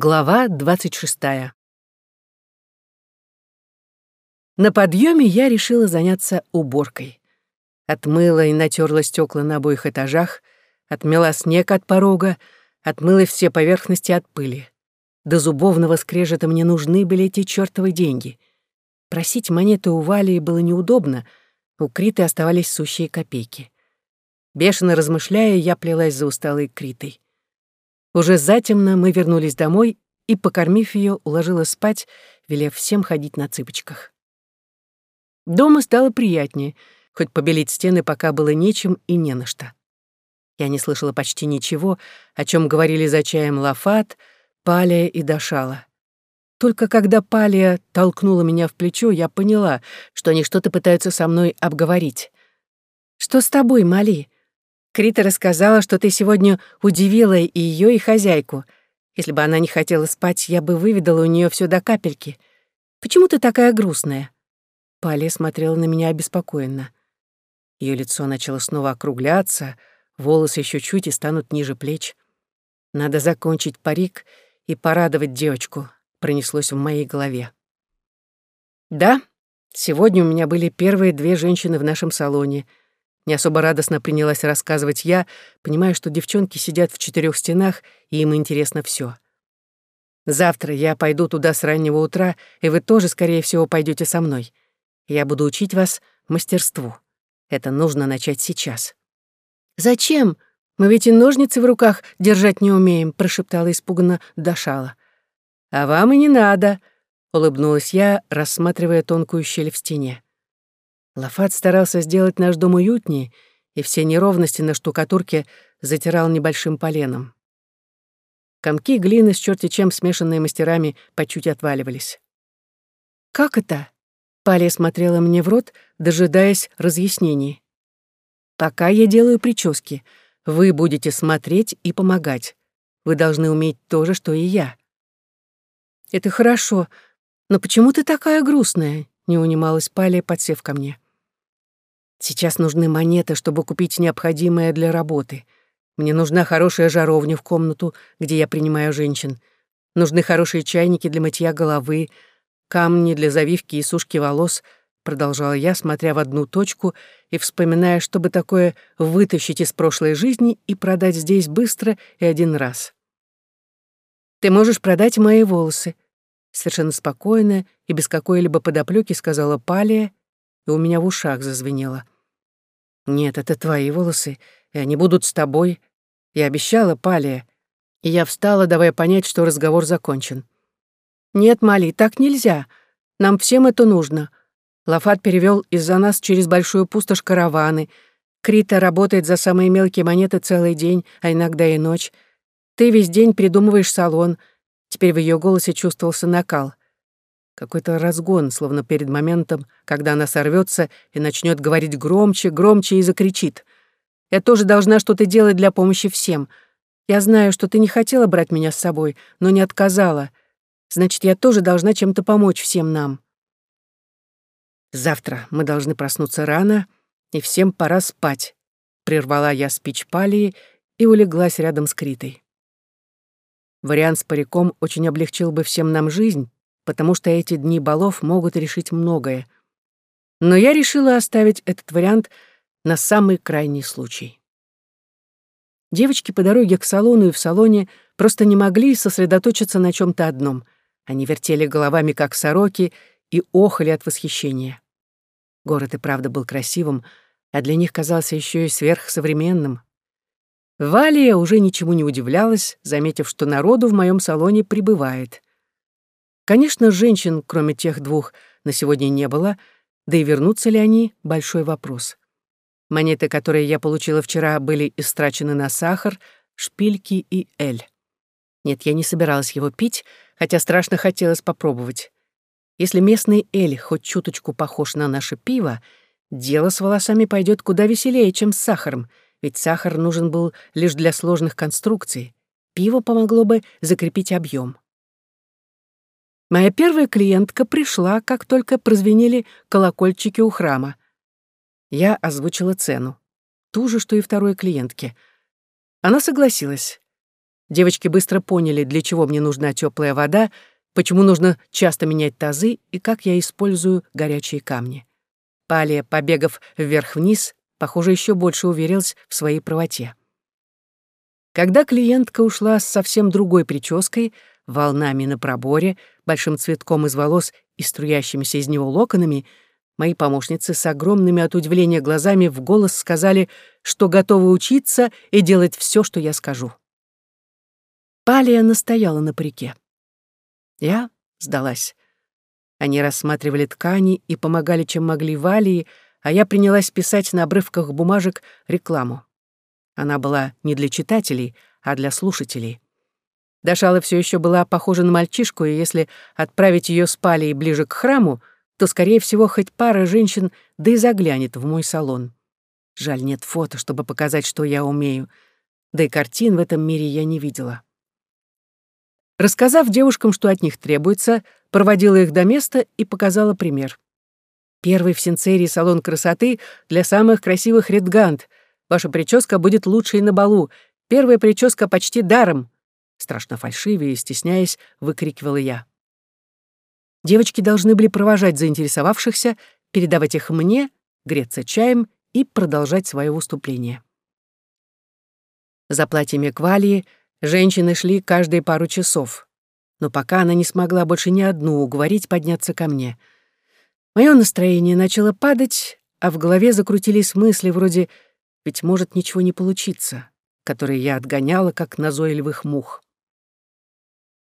Глава двадцать шестая. На подъеме я решила заняться уборкой. Отмыла и натерла стекла на обоих этажах, отмела снег от порога, отмыла все поверхности от пыли. До зубовного скрежета мне нужны были эти чертовы деньги. Просить монеты у Вали было неудобно, у Криты оставались сущие копейки. Бешено размышляя, я плелась за усталой Критой. Уже затемно мы вернулись домой и, покормив ее, уложила спать, велев всем ходить на цыпочках. Дома стало приятнее, хоть побелить стены пока было нечем и не на что. Я не слышала почти ничего, о чем говорили за чаем Лафат, Палия и Дашала. Только когда Палия толкнула меня в плечо, я поняла, что они что-то пытаются со мной обговорить. «Что с тобой, Мали?» Крита рассказала, что ты сегодня удивила и ее, и хозяйку. Если бы она не хотела спать, я бы выведала у нее все до капельки. Почему ты такая грустная?» Палия смотрела на меня обеспокоенно. Ее лицо начало снова округляться, волосы еще чуть и станут ниже плеч. «Надо закончить парик и порадовать девочку», — пронеслось в моей голове. «Да, сегодня у меня были первые две женщины в нашем салоне — не особо радостно принялась рассказывать я, понимая, что девчонки сидят в четырех стенах, и им интересно все. Завтра я пойду туда с раннего утра, и вы тоже, скорее всего, пойдете со мной. Я буду учить вас мастерству. Это нужно начать сейчас. «Зачем? Мы ведь и ножницы в руках держать не умеем», прошептала испуганно Дашала. «А вам и не надо», — улыбнулась я, рассматривая тонкую щель в стене. Лафат старался сделать наш дом уютнее, и все неровности на штукатурке затирал небольшим поленом. Комки глины с черти чем смешанные мастерами по чуть отваливались. «Как это?» — Палия смотрела мне в рот, дожидаясь разъяснений. «Пока я делаю прически, вы будете смотреть и помогать. Вы должны уметь то же, что и я». «Это хорошо, но почему ты такая грустная?» — не унималась Палия, подсев ко мне. Сейчас нужны монеты, чтобы купить необходимое для работы. Мне нужна хорошая жаровня в комнату, где я принимаю женщин. Нужны хорошие чайники для мытья головы, камни для завивки и сушки волос, продолжала я, смотря в одну точку и вспоминая, чтобы такое вытащить из прошлой жизни и продать здесь быстро и один раз. «Ты можешь продать мои волосы», — совершенно спокойно и без какой-либо подоплёки сказала Палия, и у меня в ушах зазвенело. «Нет, это твои волосы, и они будут с тобой. Я обещала Палия». И я встала, давая понять, что разговор закончен. «Нет, Мали, так нельзя. Нам всем это нужно. Лафат перевел из-за нас через большую пустошь караваны. Крита работает за самые мелкие монеты целый день, а иногда и ночь. Ты весь день придумываешь салон». Теперь в ее голосе чувствовался накал. Какой-то разгон, словно перед моментом, когда она сорвется и начнет говорить громче, громче и закричит. «Я тоже должна что-то делать для помощи всем. Я знаю, что ты не хотела брать меня с собой, но не отказала. Значит, я тоже должна чем-то помочь всем нам». «Завтра мы должны проснуться рано, и всем пора спать», — прервала я спич Палии и улеглась рядом с Критой. Вариант с париком очень облегчил бы всем нам жизнь, потому что эти дни балов могут решить многое. Но я решила оставить этот вариант на самый крайний случай. Девочки по дороге к салону и в салоне просто не могли сосредоточиться на чем то одном. Они вертели головами, как сороки, и охали от восхищения. Город и правда был красивым, а для них казался еще и сверхсовременным. Валия уже ничему не удивлялась, заметив, что народу в моем салоне прибывает. Конечно, женщин, кроме тех двух, на сегодня не было, да и вернутся ли они — большой вопрос. Монеты, которые я получила вчера, были истрачены на сахар, шпильки и эль. Нет, я не собиралась его пить, хотя страшно хотелось попробовать. Если местный эль хоть чуточку похож на наше пиво, дело с волосами пойдет куда веселее, чем с сахаром, ведь сахар нужен был лишь для сложных конструкций. Пиво помогло бы закрепить объем. Моя первая клиентка пришла, как только прозвенели колокольчики у храма. Я озвучила цену. Ту же, что и второй клиентке. Она согласилась. Девочки быстро поняли, для чего мне нужна теплая вода, почему нужно часто менять тазы и как я использую горячие камни. Палия, побегав вверх-вниз, похоже, еще больше уверилась в своей правоте. Когда клиентка ушла с совсем другой прической, волнами на проборе, большим цветком из волос и струящимися из него локонами, мои помощницы с огромными от удивления глазами в голос сказали, что готовы учиться и делать все, что я скажу. Палия настояла на парике. Я сдалась. Они рассматривали ткани и помогали, чем могли Валии, а я принялась писать на обрывках бумажек рекламу. Она была не для читателей, а для слушателей. Дашала все еще была похожа на мальчишку, и если отправить ее с Палей ближе к храму, то, скорее всего, хоть пара женщин да и заглянет в мой салон. Жаль, нет фото, чтобы показать, что я умею. Да и картин в этом мире я не видела. Рассказав девушкам, что от них требуется, проводила их до места и показала пример. Первый в Синцерии салон красоты для самых красивых редгант. Ваша прическа будет лучшей на балу. Первая прическа почти даром. Страшно фальшивее и стесняясь, выкрикивала я. Девочки должны были провожать заинтересовавшихся, передавать их мне, греться чаем и продолжать свое выступление. За платьями квалии женщины шли каждые пару часов. Но пока она не смогла больше ни одну уговорить подняться ко мне. Мое настроение начало падать, а в голове закрутились мысли вроде «ведь может ничего не получиться», которые я отгоняла, как назойливых мух.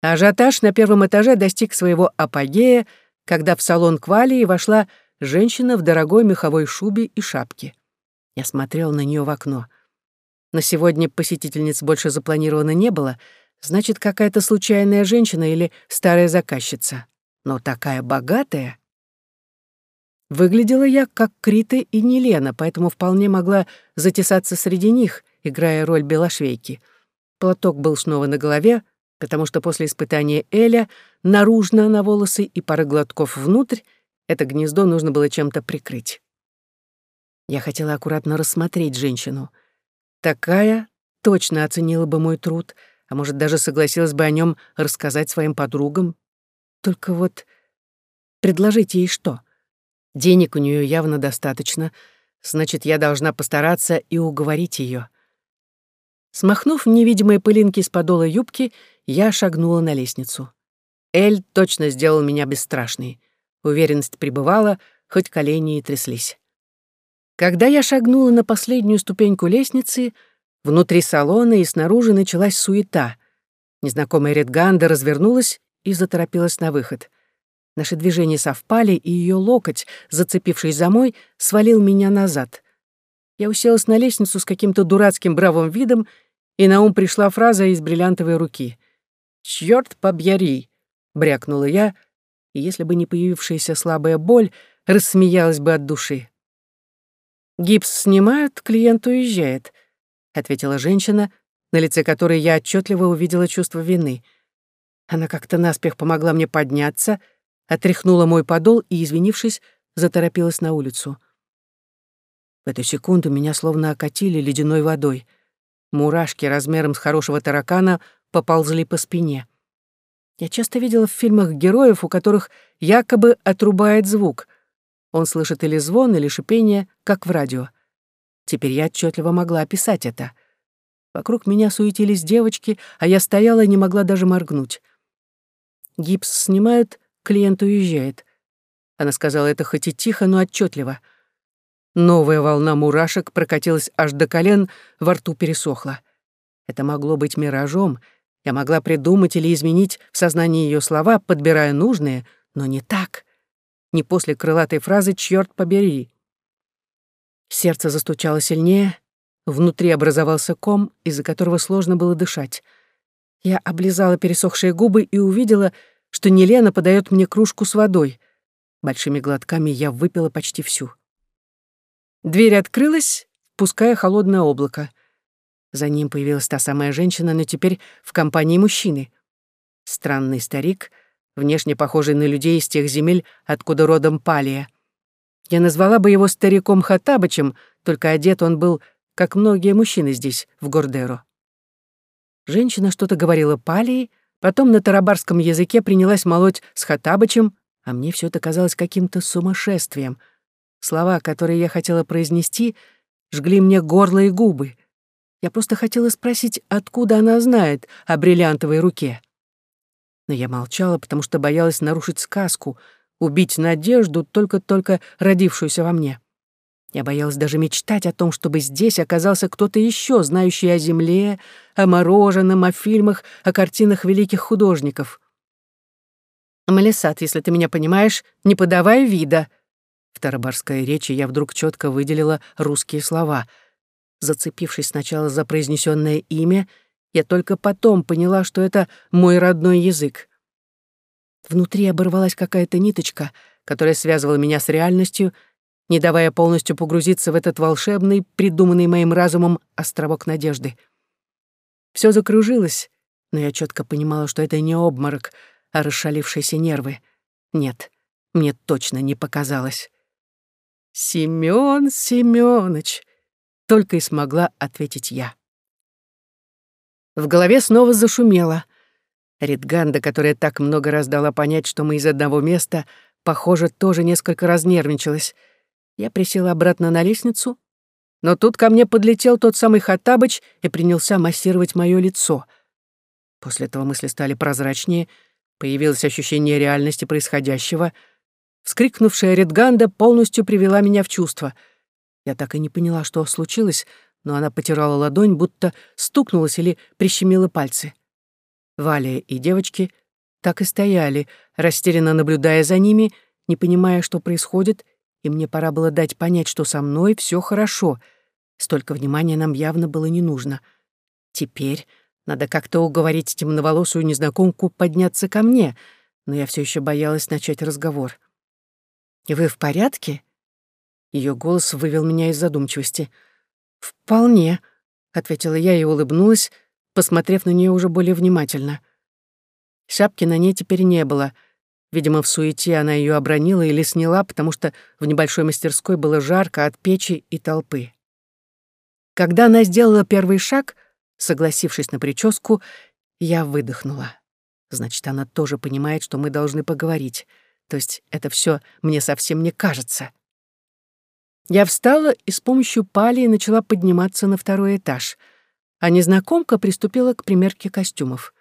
Ажиотаж на первом этаже достиг своего апогея, когда в салон Квалии вошла женщина в дорогой меховой шубе и шапке. Я смотрел на нее в окно. На сегодня посетительниц больше запланировано не было, значит, какая-то случайная женщина или старая заказчица. Но такая богатая. Выглядела я как Крита и Нелена, поэтому вполне могла затесаться среди них, играя роль белошвейки. Платок был снова на голове, потому что после испытания Эля наружно на волосы и пары глотков внутрь это гнездо нужно было чем-то прикрыть. Я хотела аккуратно рассмотреть женщину. Такая точно оценила бы мой труд, а может, даже согласилась бы о нем рассказать своим подругам. Только вот предложить ей что? Денег у нее явно достаточно, значит, я должна постараться и уговорить ее. Смахнув невидимые пылинки с подола юбки, я шагнула на лестницу. Эль точно сделал меня бесстрашной. Уверенность пребывала, хоть колени и тряслись. Когда я шагнула на последнюю ступеньку лестницы, внутри салона и снаружи началась суета. Незнакомая Редганда развернулась и заторопилась на выход. Наши движения совпали, и ее локоть, зацепившись за мой, свалил меня назад. Я уселась на лестницу с каким-то дурацким бравым видом, и на ум пришла фраза из бриллиантовой руки. «Чёрт побьяри!» — брякнула я, и если бы не появившаяся слабая боль, рассмеялась бы от души. «Гипс снимают, клиент уезжает», — ответила женщина, на лице которой я отчетливо увидела чувство вины. Она как-то наспех помогла мне подняться, отряхнула мой подол и, извинившись, заторопилась на улицу. В эту секунду меня словно окатили ледяной водой. Мурашки размером с хорошего таракана поползли по спине. Я часто видела в фильмах героев, у которых якобы отрубает звук. Он слышит или звон, или шипение, как в радио. Теперь я отчетливо могла описать это. Вокруг меня суетились девочки, а я стояла и не могла даже моргнуть. Гипс снимают, клиент уезжает. Она сказала это хоть и тихо, но отчетливо. Новая волна мурашек прокатилась аж до колен, во рту пересохла. Это могло быть миражом — я могла придумать или изменить в сознании ее слова, подбирая нужные, но не так. Не после крылатой фразы «Чёрт побери». Сердце застучало сильнее, внутри образовался ком, из-за которого сложно было дышать. Я облизала пересохшие губы и увидела, что Нелена подает мне кружку с водой. Большими глотками я выпила почти всю. Дверь открылась, пуская холодное облако — за ним появилась та самая женщина, но теперь в компании мужчины. Странный старик, внешне похожий на людей из тех земель, откуда родом Палия. Я назвала бы его стариком Хатабычем, только одет он был, как многие мужчины здесь, в Гордеро. Женщина что-то говорила Палии, потом на тарабарском языке принялась молоть с Хатабычем, а мне все это казалось каким-то сумасшествием. Слова, которые я хотела произнести, жгли мне горло и губы. Я просто хотела спросить, откуда она знает о бриллиантовой руке. Но я молчала, потому что боялась нарушить сказку, убить надежду, только-только родившуюся во мне. Я боялась даже мечтать о том, чтобы здесь оказался кто-то еще, знающий о земле, о мороженом, о фильмах, о картинах великих художников. «Малисат, если ты меня понимаешь, не подавай вида». В тарабарской речи я вдруг четко выделила русские слова. Зацепившись сначала за произнесенное имя, я только потом поняла, что это мой родной язык. Внутри оборвалась какая-то ниточка, которая связывала меня с реальностью — не давая полностью погрузиться в этот волшебный, придуманный моим разумом островок надежды. Все закружилось, но я четко понимала, что это не обморок, а расшалившиеся нервы. Нет, мне точно не показалось. «Семён Семёныч!» — только и смогла ответить я. В голове снова зашумело. Ритганда, которая так много раз дала понять, что мы из одного места, похоже, тоже несколько разнервничалась — я присела обратно на лестницу, но тут ко мне подлетел тот самый Хаттабыч и принялся массировать мое лицо. После этого мысли стали прозрачнее, появилось ощущение реальности происходящего. Вскрикнувшая Редганда полностью привела меня в чувство. Я так и не поняла, что случилось, но она потирала ладонь, будто стукнулась или прищемила пальцы. Валя и девочки так и стояли, растерянно наблюдая за ними, не понимая, что происходит, и мне пора было дать понять, что со мной все хорошо. Столько внимания нам явно было не нужно. Теперь надо как-то уговорить темноволосую незнакомку подняться ко мне, но я все еще боялась начать разговор. «И вы в порядке?» Ее голос вывел меня из задумчивости. «Вполне», — ответила я и улыбнулась, посмотрев на нее уже более внимательно. Шапки на ней теперь не было — Видимо, в суете она ее обронила или сняла, потому что в небольшой мастерской было жарко от печи и толпы. Когда она сделала первый шаг, согласившись на прическу, я выдохнула. Значит, она тоже понимает, что мы должны поговорить. То есть это все мне совсем не кажется. Я встала и с помощью палии начала подниматься на второй этаж, а незнакомка приступила к примерке костюмов.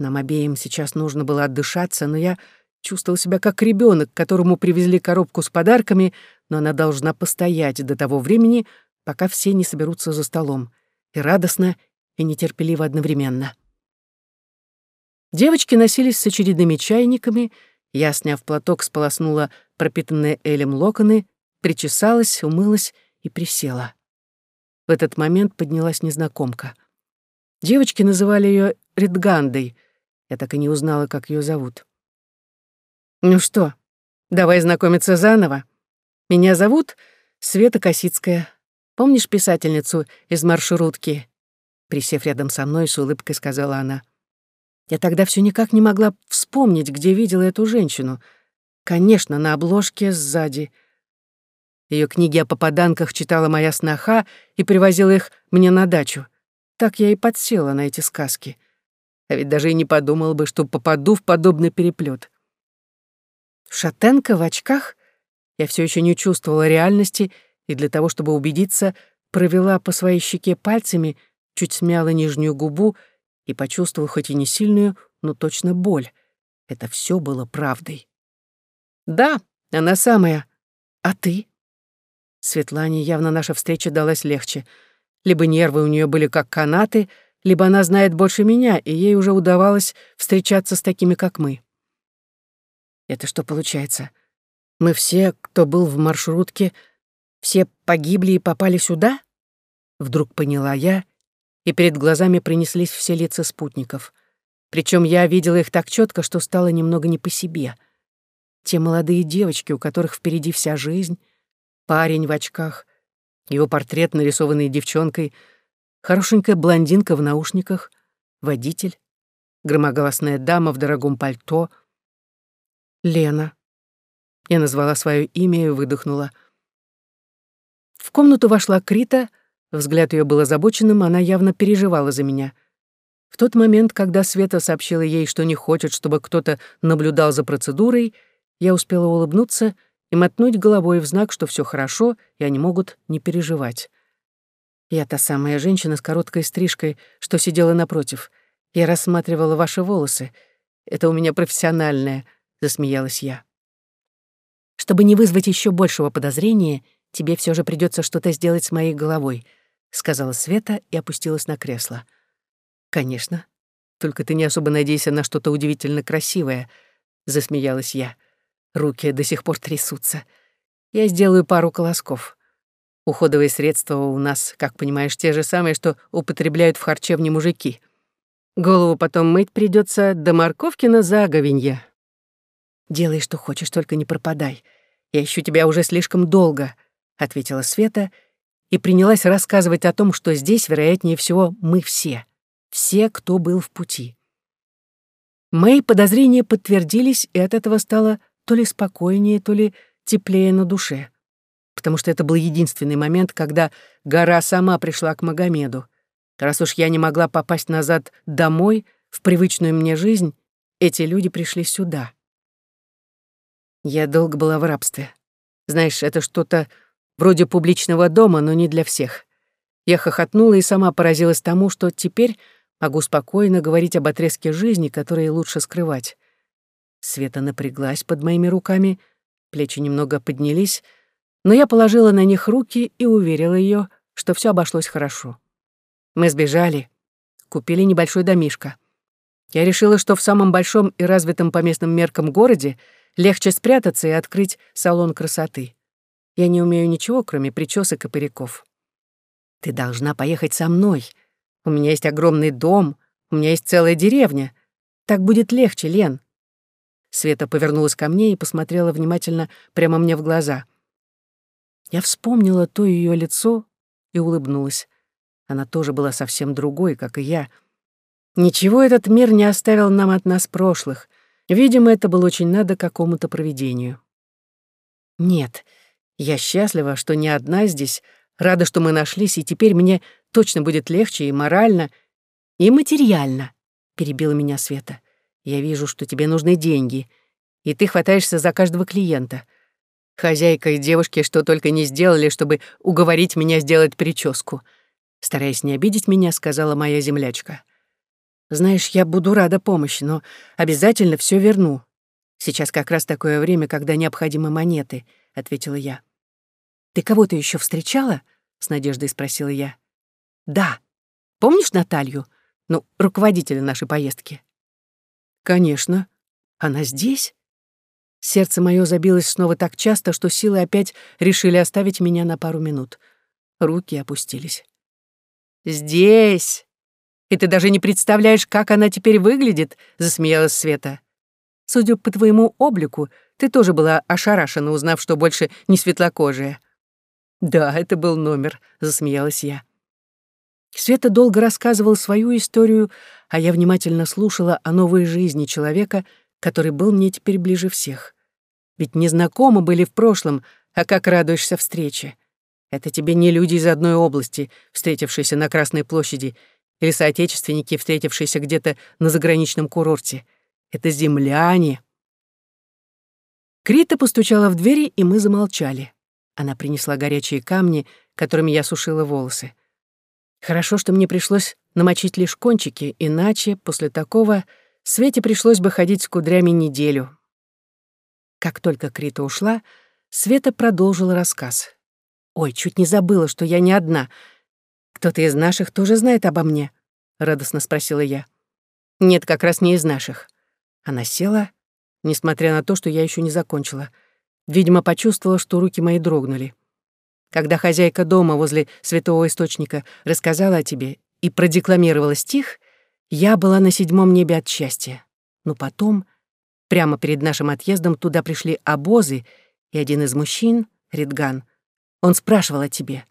Нам обеим сейчас нужно было отдышаться, но я чувствовал себя как ребенок, которому привезли коробку с подарками, но она должна постоять до того времени, пока все не соберутся за столом. И радостно, и нетерпеливо одновременно. Девочки носились с очередными чайниками, я, сняв платок, сполоснула пропитанные элем локоны, причесалась, умылась и присела. В этот момент поднялась незнакомка. Девочки называли ее Редгандой. Я так и не узнала, как ее зовут. Ну что, давай знакомиться заново. Меня зовут Света Косицкая. Помнишь писательницу из маршрутки? Присев рядом со мной, с улыбкой сказала она. Я тогда все никак не могла вспомнить, где видела эту женщину. Конечно, на обложке сзади. Ее книги о попаданках читала моя сноха и привозила их мне на дачу. Так я и подсела на эти сказки. А ведь даже и не подумала бы, что попаду в подобный переплет. Шатенка в очках? Я все еще не чувствовала реальности и для того, чтобы убедиться, провела по своей щеке пальцами, чуть смяла нижнюю губу и почувствовала хоть и не сильную, но точно боль. Это все было правдой. «Да, она самая. А ты?» Светлане явно наша встреча далась легче. Либо нервы у нее были как канаты, либо она знает больше меня, и ей уже удавалось встречаться с такими, как мы. Это что получается? Мы все, кто был в маршрутке, все погибли и попали сюда? Вдруг поняла я, и перед глазами принеслись все лица спутников. Причем я видела их так четко, что стало немного не по себе. Те молодые девочки, у которых впереди вся жизнь, парень в очках, его портрет, нарисованный девчонкой, хорошенькая блондинка в наушниках, водитель, громогласная дама в дорогом пальто — Лена. Я назвала свое имя и выдохнула. В комнату вошла Крита, взгляд ее был озабоченным, она явно переживала за меня. В тот момент, когда Света сообщила ей, что не хочет, чтобы кто-то наблюдал за процедурой, я успела улыбнуться и мотнуть головой в знак, что все хорошо, и они могут не переживать. Я та самая женщина с короткой стрижкой, что сидела напротив. Я рассматривала ваши волосы. Это у меня профессиональное, засмеялась я. Чтобы не вызвать еще большего подозрения, тебе все же придется что-то сделать с моей головой, сказала Света и опустилась на кресло. Конечно. Только ты не особо надейся на что-то удивительно красивое, засмеялась я. Руки до сих пор трясутся. Я сделаю пару колосков. Уходовые средства у нас, как понимаешь, те же самые, что употребляют в харчевне мужики. Голову потом мыть придется до морковкина заговенья. Делай, что хочешь, только не пропадай. Я ищу тебя уже слишком долго, ответила Света и принялась рассказывать о том, что здесь, вероятнее всего, мы все. Все, кто был в пути. Мои подозрения подтвердились, и от этого стало то ли спокойнее, то ли теплее на душе. Потому что это был единственный момент, когда гора сама пришла к Магомеду. Раз уж я не могла попасть назад домой, в привычную мне жизнь, эти люди пришли сюда. Я долго была в рабстве. Знаешь, это что-то вроде публичного дома, но не для всех. Я хохотнула и сама поразилась тому, что теперь могу спокойно говорить об отрезке жизни, которые лучше скрывать. Света напряглась под моими руками, плечи немного поднялись, но я положила на них руки и уверила ее, что все обошлось хорошо. Мы сбежали, купили небольшой домишко. Я решила, что в самом большом и развитом по местным меркам городе легче спрятаться и открыть салон красоты. Я не умею ничего, кроме причесок и париков. Ты должна поехать со мной. У меня есть огромный дом, у меня есть целая деревня. Так будет легче, Лен. Света повернулась ко мне и посмотрела внимательно прямо мне в глаза. Я вспомнила то ее лицо и улыбнулась. Она тоже была совсем другой, как и я. Ничего этот мир не оставил нам от нас прошлых. Видимо, это было очень надо какому-то провидению. Нет, я счастлива, что не одна здесь, рада, что мы нашлись, и теперь мне точно будет легче и морально, и материально, перебила меня Света. Я вижу, что тебе нужны деньги, и ты хватаешься за каждого клиента. Хозяйка и девушки что только не сделали, чтобы уговорить меня сделать прическу. Стараясь не обидеть меня, сказала моя землячка. Знаешь, я буду рада помощи, но обязательно все верну. Сейчас как раз такое время, когда необходимы монеты, ответила я. Ты кого-то еще встречала? с надеждой спросила я. Да. Помнишь Наталью? Ну, руководителя нашей поездки. Конечно. Она здесь? Сердце мое забилось снова так часто, что силы опять решили оставить меня на пару минут. Руки опустились. «Здесь! И ты даже не представляешь, как она теперь выглядит!» — засмеялась Света. «Судя по твоему облику, ты тоже была ошарашена, узнав, что больше не светлокожая». «Да, это был номер», — засмеялась я. Света долго рассказывал свою историю, а я внимательно слушала о новой жизни человека, который был мне теперь ближе всех. Ведь незнакомы были в прошлом, а как радуешься встрече. Это тебе не люди из одной области, встретившиеся на Красной площади, или соотечественники, встретившиеся где-то на заграничном курорте. Это земляне. Крита постучала в двери, и мы замолчали. Она принесла горячие камни, которыми я сушила волосы. Хорошо, что мне пришлось намочить лишь кончики, иначе после такого Свете пришлось бы ходить с кудрями неделю. Как только Крита ушла, Света продолжила рассказ. «Ой, чуть не забыла, что я не одна. Кто-то из наших тоже знает обо мне?» — радостно спросила я. «Нет, как раз не из наших». Она села, несмотря на то, что я еще не закончила. Видимо, почувствовала, что руки мои дрогнули. Когда хозяйка дома возле святого источника рассказала о тебе и продекламировала стих, я была на седьмом небе от счастья. Но потом, прямо перед нашим отъездом, туда пришли обозы, и один из мужчин, Ридган, он спрашивал о тебе,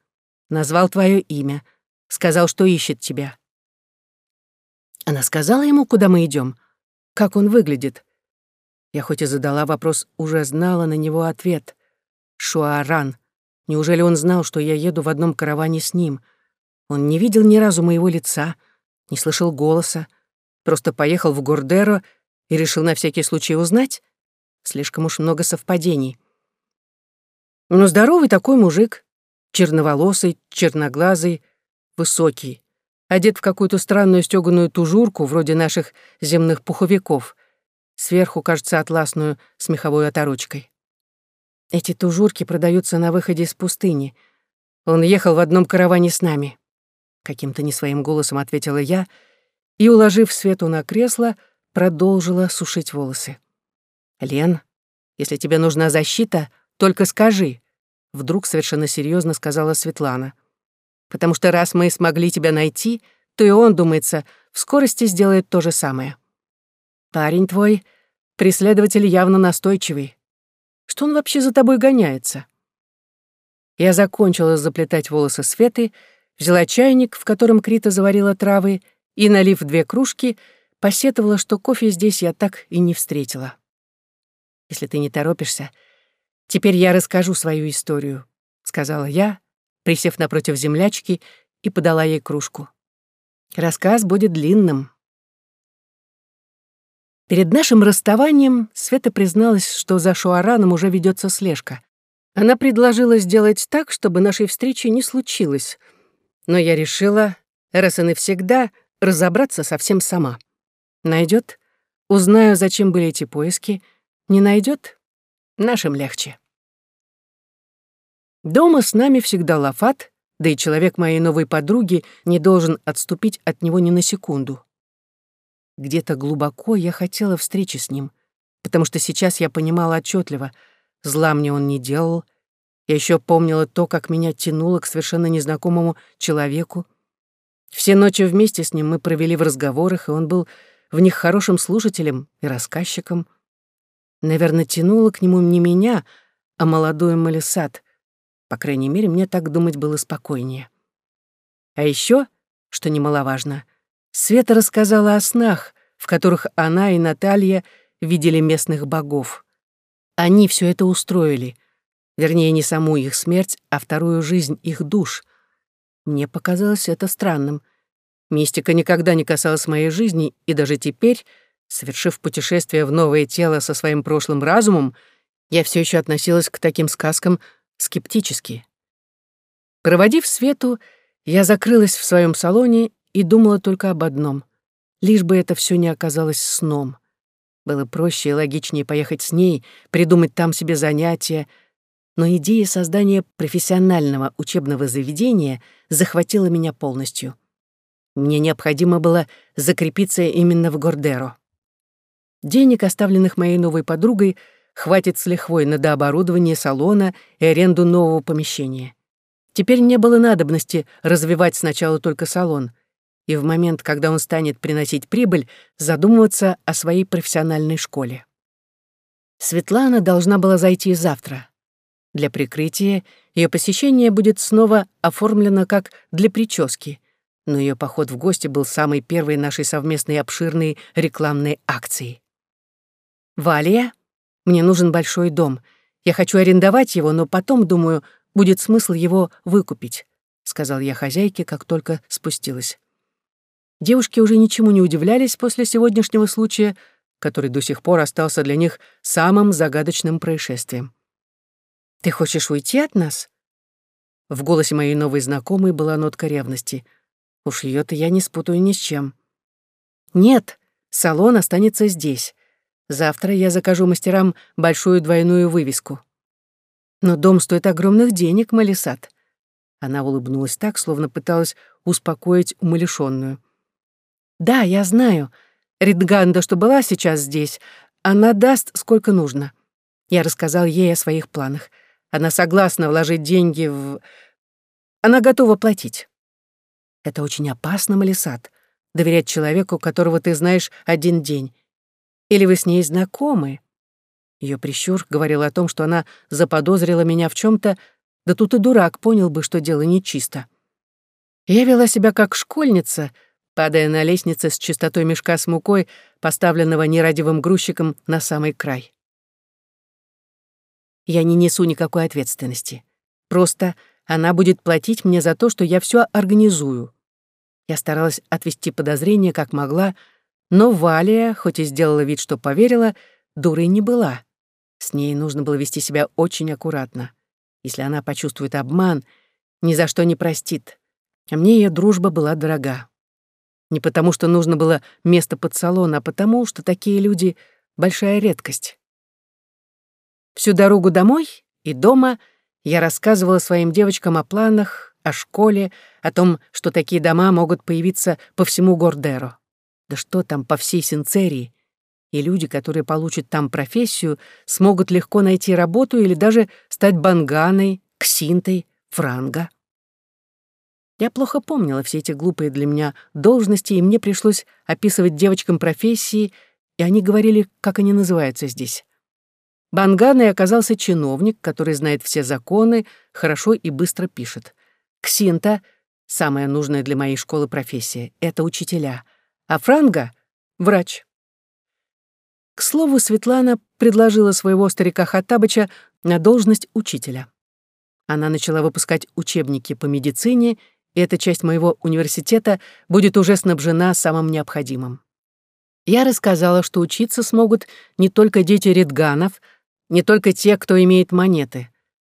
назвал твое имя, сказал, что ищет тебя. Она сказала ему, куда мы идем, как он выглядит. Я хоть и задала вопрос, уже знала на него ответ. Шуаран — Неужели он знал, что я еду в одном караване с ним? Он не видел ни разу моего лица, Не слышал голоса. Просто поехал в Гордеро и решил на всякий случай узнать. Слишком уж много совпадений. Но здоровый такой мужик, черноволосый, черноглазый, высокий, одет в какую-то странную стёганую тужурку, вроде наших земных пуховиков, сверху, кажется, атласную с меховой оторочкой. Эти тужурки продаются на выходе из пустыни. Он ехал в одном караване с нами. Каким-то не своим голосом ответила я и, уложив Свету на кресло, продолжила сушить волосы. «Лен, если тебе нужна защита, только скажи», — вдруг совершенно серьезно сказала Светлана. «Потому что раз мы смогли тебя найти, то и он, думается, в скорости сделает то же самое. Парень твой, преследователь явно настойчивый. Что он вообще за тобой гоняется?» Я закончила заплетать волосы Светы, взяла чайник, в котором Крита заварила травы, и, налив две кружки, посетовала, что кофе здесь я так и не встретила. «Если ты не торопишься, теперь я расскажу свою историю», — сказала я, присев напротив землячки и подала ей кружку. «Рассказ будет длинным». Перед нашим расставанием Света призналась, что за Шуараном уже ведется слежка. Она предложила сделать так, чтобы нашей встречи не случилось — но я решила, раз и навсегда, разобраться совсем сама. Найдет, узнаю, зачем были эти поиски. Не найдет, нашим легче. Дома с нами всегда Лафат, да и человек моей новой подруги не должен отступить от него ни на секунду. Где-то глубоко я хотела встречи с ним, потому что сейчас я понимала отчетливо, зла мне он не делал, я еще помнила то, как меня тянуло к совершенно незнакомому человеку. Все ночи вместе с ним мы провели в разговорах, и он был в них хорошим слушателем и рассказчиком. Наверное, тянуло к нему не меня, а молодой Малисат. По крайней мере, мне так думать было спокойнее. А еще, что немаловажно, Света рассказала о снах, в которых она и Наталья видели местных богов. Они все это устроили — Вернее, не саму их смерть, а вторую жизнь их душ. Мне показалось это странным. Мистика никогда не касалась моей жизни, и даже теперь, совершив путешествие в новое тело со своим прошлым разумом, я все еще относилась к таким сказкам скептически. Проводив Свету, я закрылась в своем салоне и думала только об одном — лишь бы это все не оказалось сном. Было проще и логичнее поехать с ней, придумать там себе занятия, но идея создания профессионального учебного заведения захватила меня полностью. Мне необходимо было закрепиться именно в Гордеро. Денег, оставленных моей новой подругой, хватит с лихвой на дооборудование салона и аренду нового помещения. Теперь не было надобности развивать сначала только салон, и в момент, когда он станет приносить прибыль, задумываться о своей профессиональной школе. Светлана должна была зайти завтра, для прикрытия ее посещение будет снова оформлено как для прически, но ее поход в гости был самой первой нашей совместной обширной рекламной акцией. «Валия, мне нужен большой дом. Я хочу арендовать его, но потом, думаю, будет смысл его выкупить», — сказал я хозяйке, как только спустилась. Девушки уже ничему не удивлялись после сегодняшнего случая, который до сих пор остался для них самым загадочным происшествием. «Ты хочешь уйти от нас?» В голосе моей новой знакомой была нотка ревности. Уж ее то я не спутаю ни с чем. «Нет, салон останется здесь. Завтра я закажу мастерам большую двойную вывеску». «Но дом стоит огромных денег, Малисат». Она улыбнулась так, словно пыталась успокоить умалишенную. «Да, я знаю. Ридганда, что была сейчас здесь, она даст сколько нужно». Я рассказал ей о своих планах. Она согласна вложить деньги в... Она готова платить. Это очень опасно, Малисат, доверять человеку, которого ты знаешь один день. Или вы с ней знакомы? Ее прищур говорил о том, что она заподозрила меня в чем то да тут и дурак понял бы, что дело нечисто. Я вела себя как школьница, падая на лестнице с чистотой мешка с мукой, поставленного нерадивым грузчиком на самый край. Я не несу никакой ответственности. Просто она будет платить мне за то, что я все организую. Я старалась отвести подозрения как могла, но Валия, хоть и сделала вид, что поверила, дурой не была. С ней нужно было вести себя очень аккуратно. Если она почувствует обман, ни за что не простит. А мне ее дружба была дорога. Не потому, что нужно было место под салон, а потому, что такие люди — большая редкость. Всю дорогу домой и дома я рассказывала своим девочкам о планах, о школе, о том, что такие дома могут появиться по всему Гордеро. Да что там, по всей Синцерии. И люди, которые получат там профессию, смогут легко найти работу или даже стать банганой, ксинтой, франго. Я плохо помнила все эти глупые для меня должности, и мне пришлось описывать девочкам профессии, и они говорили, как они называются здесь. Банганой оказался чиновник, который знает все законы, хорошо и быстро пишет. Ксинта — самая нужная для моей школы профессия — это учителя, а Франга — врач. К слову, Светлана предложила своего старика Хаттабыча на должность учителя. Она начала выпускать учебники по медицине и эта часть моего университета будет уже снабжена самым необходимым. Я рассказала, что учиться смогут не только дети редганов, не только те, кто имеет монеты.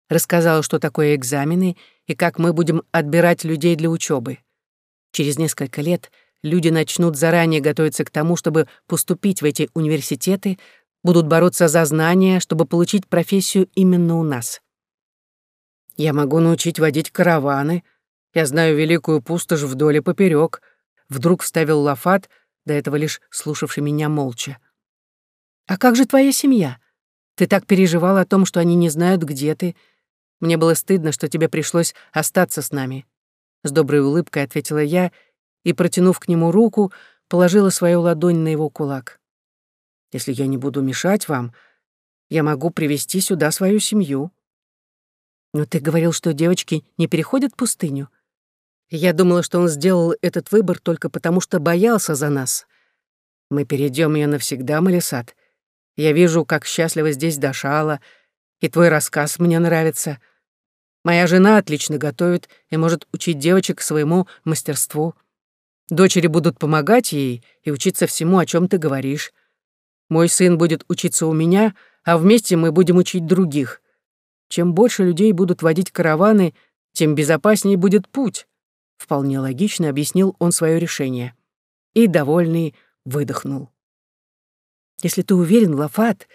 Рассказала, что такое экзамены и как мы будем отбирать людей для учебы. Через несколько лет люди начнут заранее готовиться к тому, чтобы поступить в эти университеты, будут бороться за знания, чтобы получить профессию именно у нас. Я могу научить водить караваны — я знаю великую пустошь вдоль и поперек. Вдруг вставил Лафат, до этого лишь слушавший меня молча. «А как же твоя семья? Ты так переживал о том, что они не знают, где ты. Мне было стыдно, что тебе пришлось остаться с нами». С доброй улыбкой ответила я и, протянув к нему руку, положила свою ладонь на его кулак. «Если я не буду мешать вам, я могу привести сюда свою семью». «Но ты говорил, что девочки не переходят пустыню. Я думала, что он сделал этот выбор только потому, что боялся за нас. Мы перейдем ее навсегда, Малисат. Я вижу, как счастливо здесь Дашала, и твой рассказ мне нравится. Моя жена отлично готовит и может учить девочек своему мастерству. Дочери будут помогать ей и учиться всему, о чем ты говоришь. Мой сын будет учиться у меня, а вместе мы будем учить других. Чем больше людей будут водить караваны, тем безопаснее будет путь. Вполне логично объяснил он свое решение. И, довольный, выдохнул. «Если ты уверен, Лафат,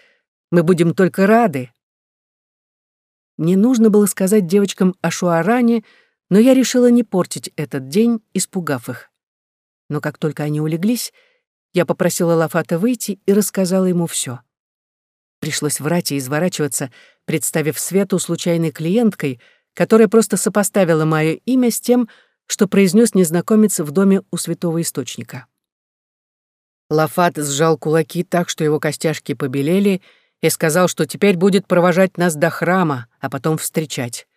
мы будем только рады». Мне нужно было сказать девочкам о Шуаране, но я решила не портить этот день, испугав их. Но как только они улеглись, я попросила Лафата выйти и рассказала ему все. Пришлось врать и изворачиваться, представив Свету случайной клиенткой, которая просто сопоставила мое имя с тем, что произнес незнакомец в доме у святого источника. Лафат сжал кулаки так, что его костяшки побелели, и сказал, что теперь будет провожать нас до храма, а потом встречать.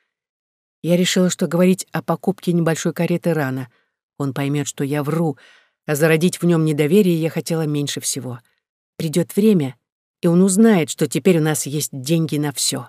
Я решила, что говорить о покупке небольшой кареты рано. Он поймет, что я вру, а зародить в нем недоверие я хотела меньше всего. Придет время, и он узнает, что теперь у нас есть деньги на все.